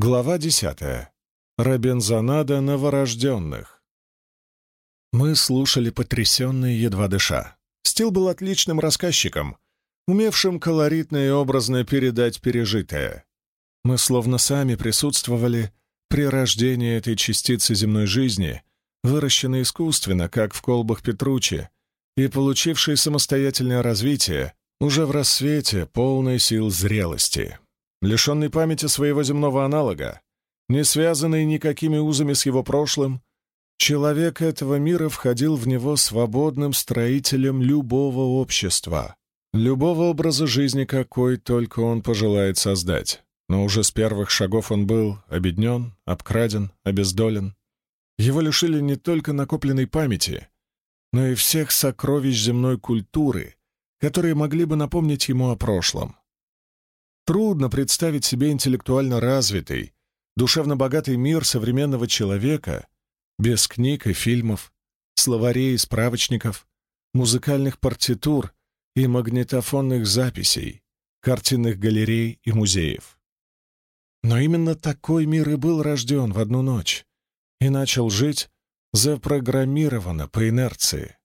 Глава десятая. Робинзонада новорожденных. Мы слушали потрясенные, едва дыша. Стил был отличным рассказчиком, умевшим колоритно и образно передать пережитое. Мы словно сами присутствовали при рождении этой частицы земной жизни, выращенной искусственно, как в колбах Петручи, и получившей самостоятельное развитие уже в рассвете полной сил зрелости лишенный памяти своего земного аналога, не связанный никакими узами с его прошлым, человек этого мира входил в него свободным строителем любого общества, любого образа жизни, какой только он пожелает создать. Но уже с первых шагов он был обеднен, обкраден, обездолен. Его лишили не только накопленной памяти, но и всех сокровищ земной культуры, которые могли бы напомнить ему о прошлом. Трудно представить себе интеллектуально развитый, душевно богатый мир современного человека без книг и фильмов, словарей и справочников, музыкальных партитур и магнитофонных записей, картинных галерей и музеев. Но именно такой мир и был рожден в одну ночь и начал жить запрограммированно по инерции.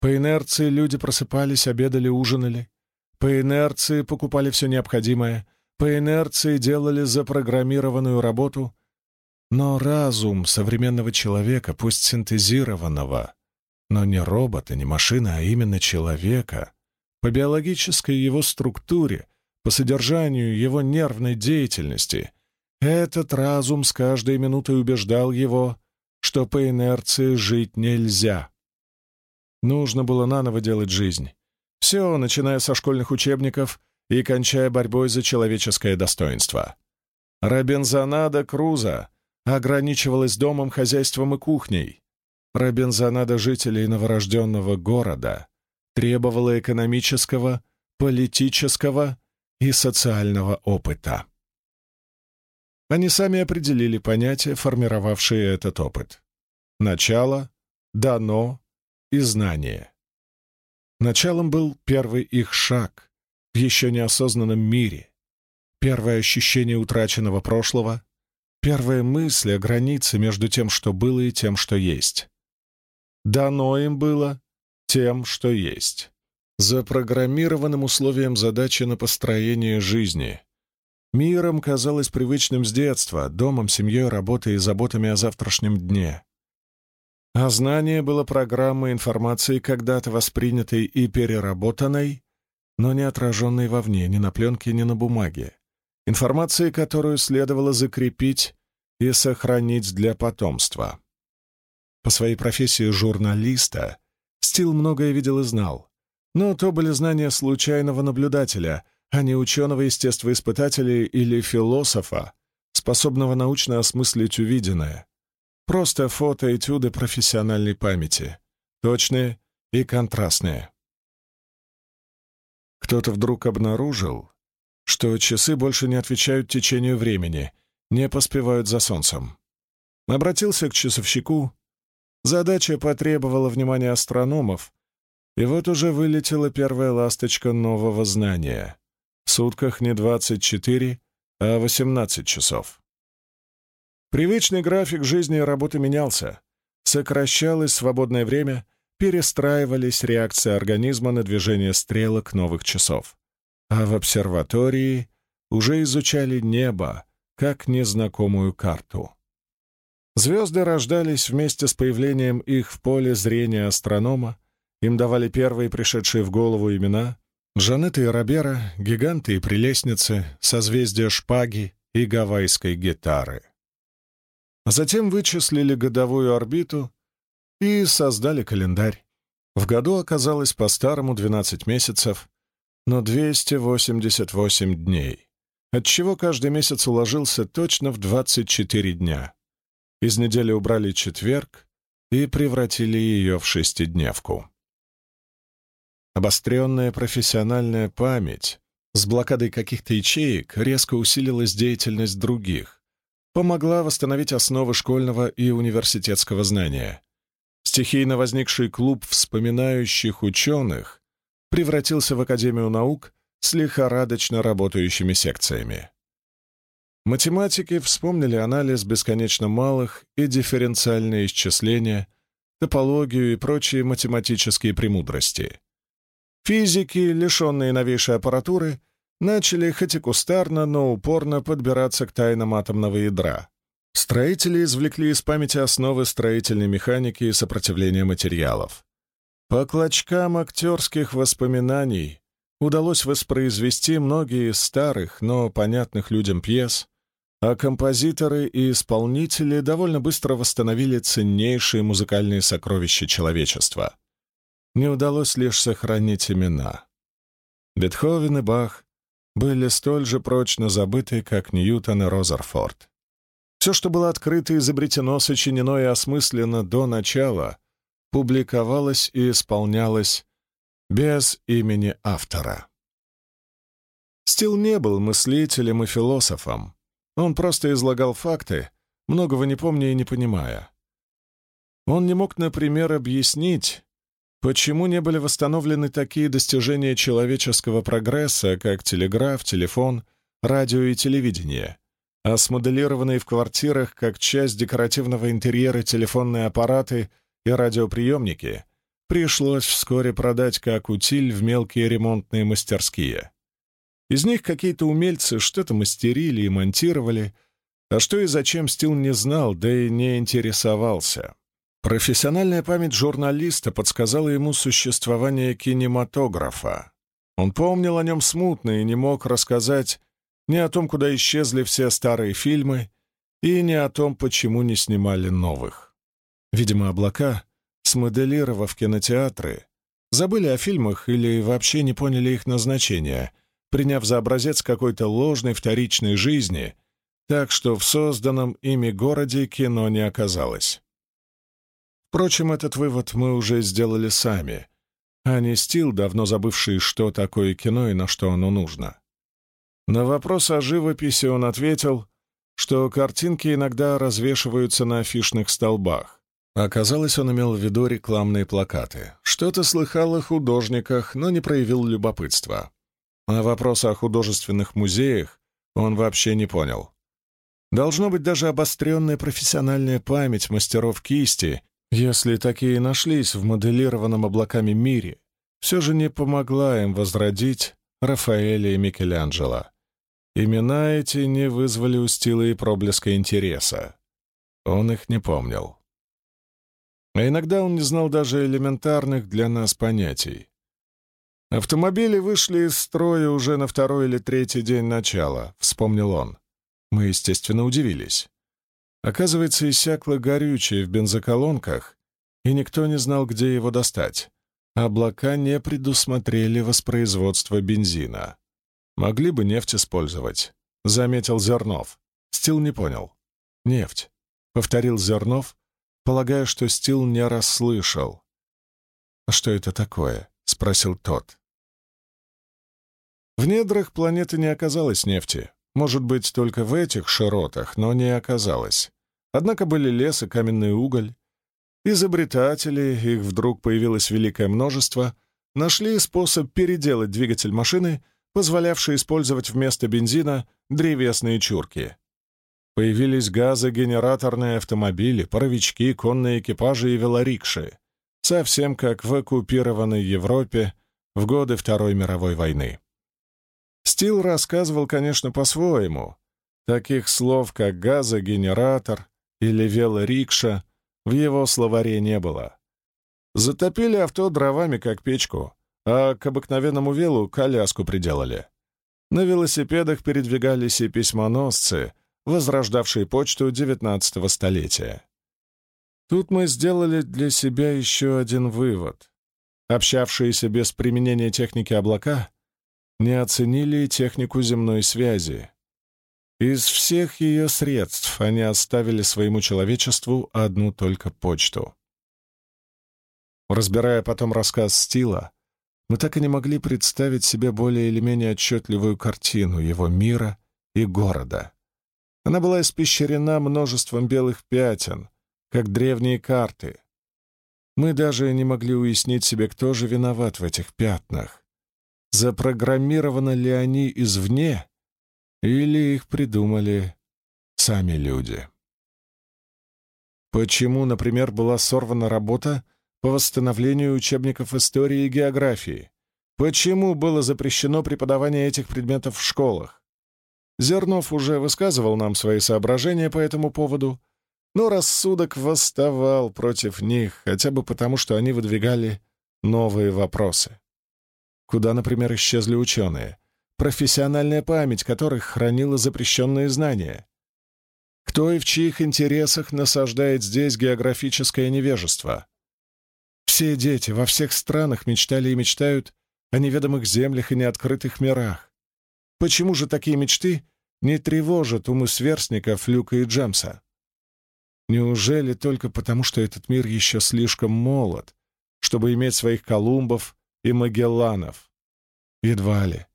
По инерции люди просыпались, обедали, ужинали, по инерции покупали все необходимое, по инерции делали запрограммированную работу, но разум современного человека, пусть синтезированного, но не робота, не машины, а именно человека, по биологической его структуре, по содержанию его нервной деятельности, этот разум с каждой минутой убеждал его, что по инерции жить нельзя. Нужно было наново делать жизнь, все, начиная со школьных учебников и кончая борьбой за человеческое достоинство. Робинзонада Круза ограничивалась домом, хозяйством и кухней. Робинзонада жителей новорожденного города требовала экономического, политического и социального опыта. Они сами определили понятия, формировавшие этот опыт. Начало, дано и знание. Началом был первый их шаг в еще неосознанном мире, первое ощущение утраченного прошлого, первая мысль о границе между тем, что было, и тем, что есть. Дано им было тем, что есть. Запрограммированным условием задачи на построение жизни. Миром казалось привычным с детства, домом, семьей, работой и заботами о завтрашнем дне. А знание было программой информации, когда-то воспринятой и переработанной, но не отраженной вовне, ни на пленке, ни на бумаге. Информации, которую следовало закрепить и сохранить для потомства. По своей профессии журналиста Стил многое видел и знал, но то были знания случайного наблюдателя, а не ученого-естествоиспытателя или философа, способного научно осмыслить увиденное — Просто фотоэтюды профессиональной памяти. Точные и контрастные. Кто-то вдруг обнаружил, что часы больше не отвечают течению времени, не поспевают за солнцем. Обратился к часовщику. Задача потребовала внимания астрономов, и вот уже вылетела первая ласточка нового знания. В сутках не 24, а 18 часов. Привычный график жизни и работы менялся. Сокращалось свободное время, перестраивались реакции организма на движение стрелок новых часов. А в обсерватории уже изучали небо, как незнакомую карту. Звезды рождались вместе с появлением их в поле зрения астронома, им давали первые пришедшие в голову имена — Жанетта и Робера, гиганты и прелестницы, созвездия шпаги и гавайской гитары. А затем вычислили годовую орбиту и создали календарь. В году оказалось по-старому 12 месяцев, но 288 дней, отчего каждый месяц уложился точно в 24 дня. Из недели убрали четверг и превратили ее в шестидневку. Обостренная профессиональная память с блокадой каких-то ячеек резко усилилась деятельность других, помогла восстановить основы школьного и университетского знания. Стихийно возникший клуб вспоминающих ученых превратился в Академию наук с лихорадочно работающими секциями. Математики вспомнили анализ бесконечно малых и дифференциальные исчисления, топологию и прочие математические премудрости. Физики, лишенные новейшей аппаратуры, начали хоть и кустарно, но упорно подбираться к тайнам атомного ядра. Строители извлекли из памяти основы строительной механики и сопротивления материалов. По клочкам актерских воспоминаний удалось воспроизвести многие из старых, но понятных людям пьес, а композиторы и исполнители довольно быстро восстановили ценнейшие музыкальные сокровища человечества. Не удалось лишь сохранить имена. Бетховен и Бах были столь же прочно забыты, как Ньютон и Розерфорд. Все, что было открыто, изобретено, сочинено и осмысленно до начала, публиковалось и исполнялось без имени автора. Стил не был мыслителем и философом. Он просто излагал факты, многого не помня и не понимая. Он не мог, например, объяснить, почему не были восстановлены такие достижения человеческого прогресса, как телеграф, телефон, радио и телевидение, а смоделированные в квартирах как часть декоративного интерьера телефонные аппараты и радиоприемники пришлось вскоре продать как утиль в мелкие ремонтные мастерские. Из них какие-то умельцы что-то мастерили и монтировали, а что и зачем Стил не знал, да и не интересовался. Профессиональная память журналиста подсказала ему существование кинематографа. Он помнил о нем смутно и не мог рассказать ни о том, куда исчезли все старые фильмы, и ни о том, почему не снимали новых. Видимо, облака, смоделировав кинотеатры, забыли о фильмах или вообще не поняли их назначения — приняв за образец какой-то ложной вторичной жизни, так что в созданном ими городе кино не оказалось. Впрочем, этот вывод мы уже сделали сами, а не Стил, давно забывший, что такое кино и на что оно нужно. На вопрос о живописи он ответил, что картинки иногда развешиваются на афишных столбах. Оказалось, он имел в виду рекламные плакаты. Что-то слыхал о художниках, но не проявил любопытства. А вопроса о художественных музеях он вообще не понял. Должно быть даже обостренная профессиональная память мастеров кисти, если такие нашлись в моделированном облаками мире, все же не помогла им возродить Рафаэля и Микеланджело. Имена эти не вызвали у Стила и проблеска интереса. Он их не помнил. А иногда он не знал даже элементарных для нас понятий. «Автомобили вышли из строя уже на второй или третий день начала», — вспомнил он. Мы, естественно, удивились. Оказывается, иссякло горючее в бензоколонках, и никто не знал, где его достать. Облака не предусмотрели воспроизводство бензина. Могли бы нефть использовать, — заметил Зернов. Стил не понял. «Нефть», — повторил Зернов, полагая, что Стил не расслышал. «А что это такое?» — спросил тот. В недрах планеты не оказалось нефти. Может быть, только в этих широтах, но не оказалось. Однако были лес и каменный уголь. Изобретатели, их вдруг появилось великое множество, нашли способ переделать двигатель машины, позволявший использовать вместо бензина древесные чурки. Появились газогенераторные автомобили, паровички, конные экипажи и велорикши, совсем как в оккупированной Европе в годы Второй мировой войны. Стил рассказывал, конечно, по-своему. Таких слов, как газогенератор или велорикша, в его словаре не было. Затопили авто дровами, как печку, а к обыкновенному велу коляску приделали. На велосипедах передвигались и письмоносцы, возрождавшие почту XIX столетия. Тут мы сделали для себя еще один вывод. Общавшиеся без применения техники облака не оценили технику земной связи. Из всех ее средств они оставили своему человечеству одну только почту. Разбирая потом рассказ Стила, мы так и не могли представить себе более или менее отчетливую картину его мира и города. Она была испещрена множеством белых пятен, как древние карты. Мы даже не могли уяснить себе, кто же виноват в этих пятнах. Запрограммированы ли они извне Или их придумали сами люди. Почему, например, была сорвана работа по восстановлению учебников истории и географии? Почему было запрещено преподавание этих предметов в школах? Зернов уже высказывал нам свои соображения по этому поводу, но рассудок восставал против них, хотя бы потому, что они выдвигали новые вопросы. Куда, например, исчезли ученые, профессиональная память которых хранила запрещенные знания? Кто и в чьих интересах насаждает здесь географическое невежество? Все дети во всех странах мечтали и мечтают о неведомых землях и неоткрытых мирах. Почему же такие мечты не тревожат умы сверстников Люка и Джемса? Неужели только потому, что этот мир еще слишком молод, чтобы иметь своих Колумбов и Магелланов? Едва ли.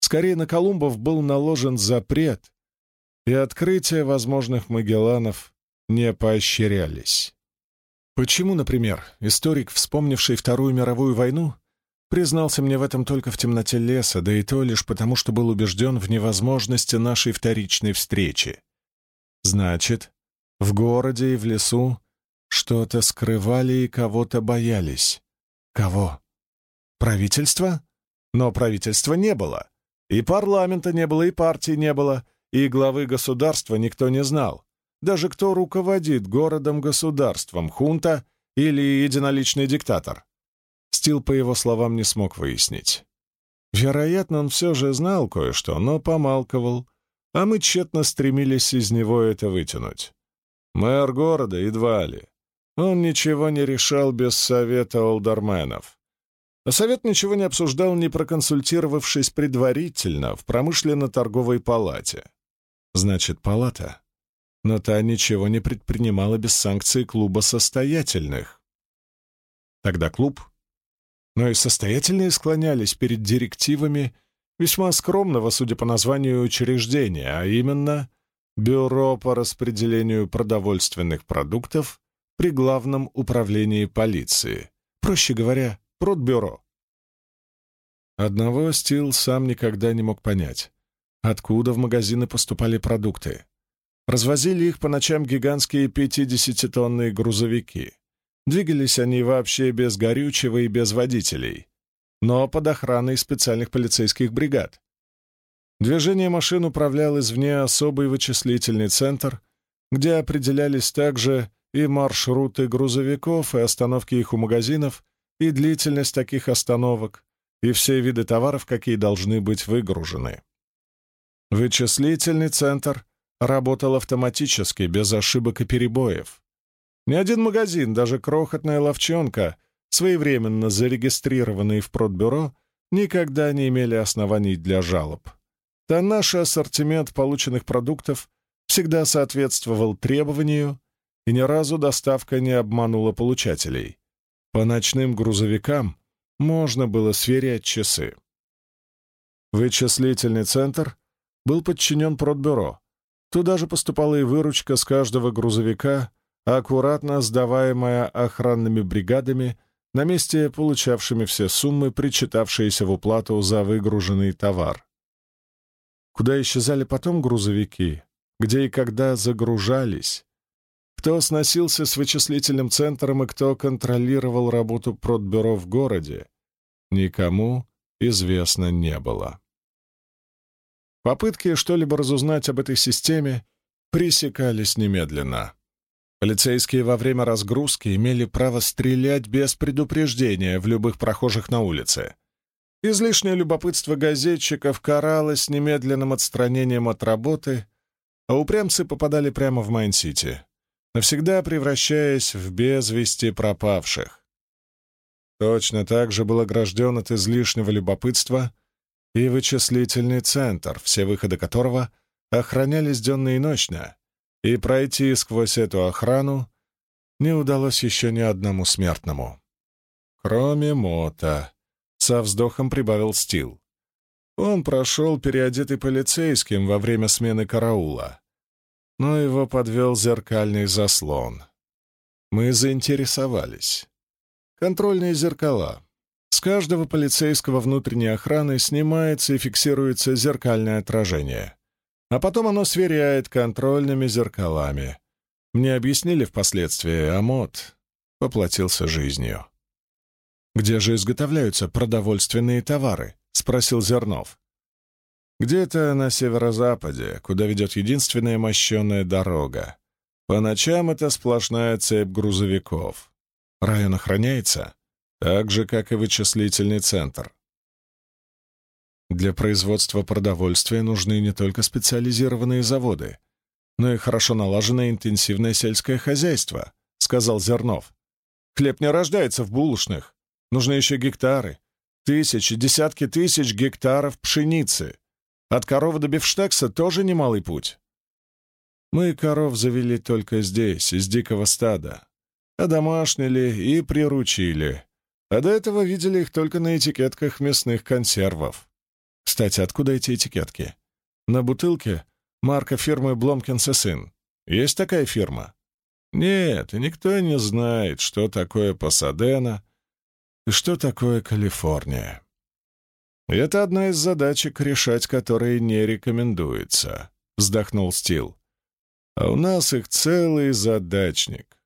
Скорее, на Колумбов был наложен запрет, и открытия возможных Магелланов не поощрялись. Почему, например, историк, вспомнивший Вторую мировую войну, признался мне в этом только в темноте леса, да и то лишь потому, что был убежден в невозможности нашей вторичной встречи? Значит, в городе и в лесу что-то скрывали и кого-то боялись. Кого? Правительство? Но правительства не было. И парламента не было, и партии не было, и главы государства никто не знал. Даже кто руководит городом-государством, хунта или единоличный диктатор. Стил, по его словам, не смог выяснить. Вероятно, он все же знал кое-что, но помалковал, а мы тщетно стремились из него это вытянуть. Мэр города едва ли. Он ничего не решал без совета олдерменов. А совет ничего не обсуждал, не проконсультировавшись предварительно в промышленно-торговой палате. Значит, палата. Но та ничего не предпринимала без санкций клуба состоятельных. Тогда клуб. Но и состоятельные склонялись перед директивами весьма скромного, судя по названию, учреждения, а именно Бюро по распределению продовольственных продуктов при Главном управлении полиции. Проще говоря, продбюро. Одного Стил сам никогда не мог понять. Откуда в магазины поступали продукты? Развозили их по ночам гигантские 50-тонные грузовики. Двигались они вообще без горючего и без водителей, но под охраной специальных полицейских бригад. Движение машин управлял извне особый вычислительный центр, где определялись также и маршруты грузовиков, и остановки их у магазинов, и длительность таких остановок, и все виды товаров, какие должны быть выгружены. Вычислительный центр работал автоматически, без ошибок и перебоев. Ни один магазин, даже крохотная ловчонка, своевременно зарегистрированные в продбюро, никогда не имели оснований для жалоб. Да наш ассортимент полученных продуктов всегда соответствовал требованию, и ни разу доставка не обманула получателей. По ночным грузовикам можно было сверять часы. Вычислительный центр был подчинен продбюро. Туда же поступала и выручка с каждого грузовика, аккуратно сдаваемая охранными бригадами на месте получавшими все суммы, причитавшиеся в уплату за выгруженный товар. Куда исчезали потом грузовики, где и когда загружались, кто сносился с вычислительным центром и кто контролировал работу продбюро в городе, никому известно не было. Попытки что-либо разузнать об этой системе пресекались немедленно. Полицейские во время разгрузки имели право стрелять без предупреждения в любых прохожих на улице. Излишнее любопытство газетчиков каралось немедленным отстранением от работы, а упрямцы попадали прямо в Майн-Сити, навсегда превращаясь в безвести пропавших. Точно так же был огражден от излишнего любопытства и вычислительный центр, все выходы которого охранялись денно и ночно, и пройти сквозь эту охрану не удалось еще ни одному смертному. Кроме Мота, со вздохом прибавил Стил. Он прошел переодетый полицейским во время смены караула, но его подвел зеркальный заслон. Мы заинтересовались. Контрольные зеркала, с каждого полицейского внутренней охраны снимается и фиксируется зеркальное отражение. а потом оно сверяет контрольными зеркалами. Мне объяснили впоследствии, а мод поплатился жизнью. «Где же изготовляются продовольственные товары?» — спросил Зернов. «Где-то на северо-западе, куда ведет единственная мощенная дорога. По ночам это сплошная цепь грузовиков. Район охраняется, так же, как и вычислительный центр. Для производства продовольствия нужны не только специализированные заводы, но и хорошо налаженное интенсивное сельское хозяйство», — сказал Зернов. «Хлеб не рождается в булочных. Нужны еще гектары. Тысячи, десятки тысяч гектаров пшеницы. От коровы до бифштекса тоже немалый путь. Мы коров завели только здесь, из дикого стада. Одомашнили и приручили. А до этого видели их только на этикетках мясных консервов. Кстати, откуда эти этикетки? На бутылке марка фирмы «Бломкинс и сын». Есть такая фирма? Нет, и никто не знает, что такое Пасадена и что такое Калифорния. Это одна из задачек, решать которые не рекомендуется, — вздохнул Стил. А у нас их целый задачник.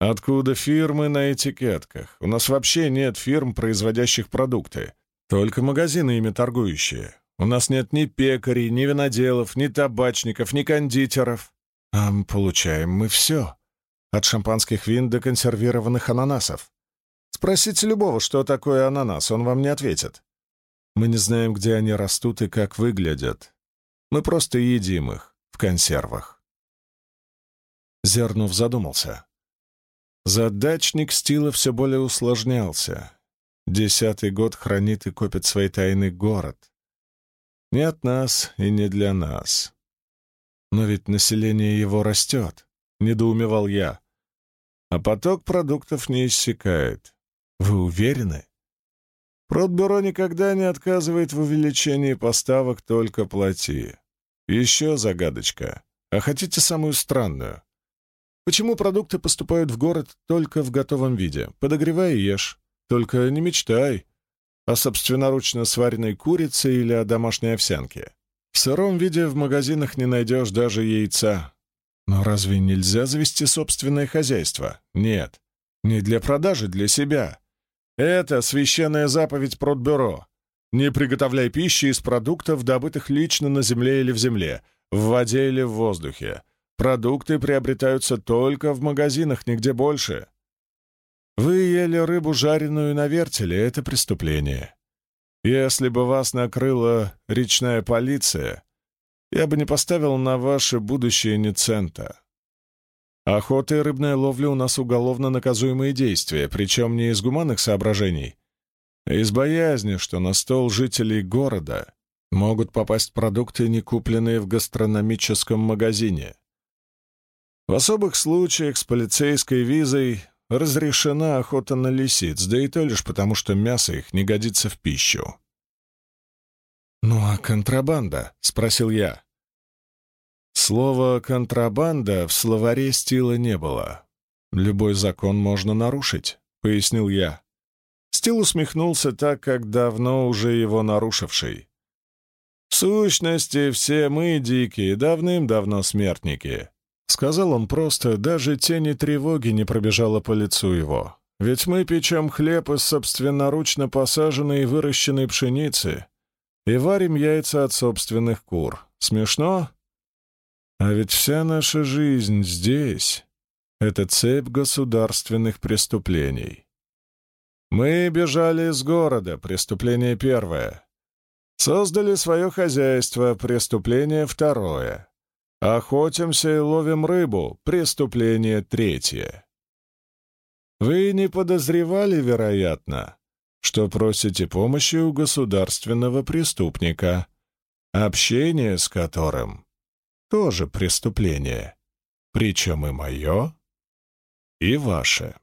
Откуда фирмы на этикетках? У нас вообще нет фирм, производящих продукты. Только магазины ими торгующие. У нас нет ни пекарей, ни виноделов, ни табачников, ни кондитеров. А получаем мы все. От шампанских вин до консервированных ананасов. Спросите любого, что такое ананас, он вам не ответит. Мы не знаем, где они растут и как выглядят. Мы просто едим их в консервах. Зернов задумался. Задачник Стила все более усложнялся. Десятый год хранит и копит свои тайны город. Не от нас и не для нас. Но ведь население его растет, — недоумевал я. А поток продуктов не иссякает. Вы уверены? Продбюро никогда не отказывает в увеличении поставок, только плати. Еще загадочка. А хотите самую странную? Почему продукты поступают в город только в готовом виде? Подогревай и ешь. Только не мечтай о собственноручно сваренной курице или о домашней овсянке. В сыром виде в магазинах не найдешь даже яйца. Но разве нельзя завести собственное хозяйство? Нет. Не для продажи, для себя. Это священная заповедь Продбюро. Не приготовляй пищи из продуктов, добытых лично на земле или в земле, в воде или в воздухе. Продукты приобретаются только в магазинах, нигде больше. Вы ели рыбу, жареную на вертеле, это преступление. Если бы вас накрыла речная полиция, я бы не поставил на ваше будущее ни цента. Охота и рыбная ловля у нас уголовно наказуемые действия, причем не из гуманных соображений, из боязни, что на стол жителей города могут попасть продукты, не купленные в гастрономическом магазине. В особых случаях с полицейской визой разрешена охота на лисиц, да и то лишь потому, что мясо их не годится в пищу. «Ну а контрабанда?» — спросил я. Слова «контрабанда» в словаре стила не было. «Любой закон можно нарушить», — пояснил я. Стил усмехнулся так, как давно уже его нарушивший. «В сущности, все мы, дикие, давным-давно смертники», — сказал он просто, даже тени тревоги не пробежала по лицу его. «Ведь мы печем хлеб из собственноручно посаженной и выращенной пшеницы и варим яйца от собственных кур. Смешно? А ведь вся наша жизнь здесь — это цепь государственных преступлений». Мы бежали из города, преступление первое. Создали свое хозяйство, преступление второе. Охотимся и ловим рыбу, преступление третье. Вы не подозревали, вероятно, что просите помощи у государственного преступника, общение с которым тоже преступление, причем и мое, и ваше.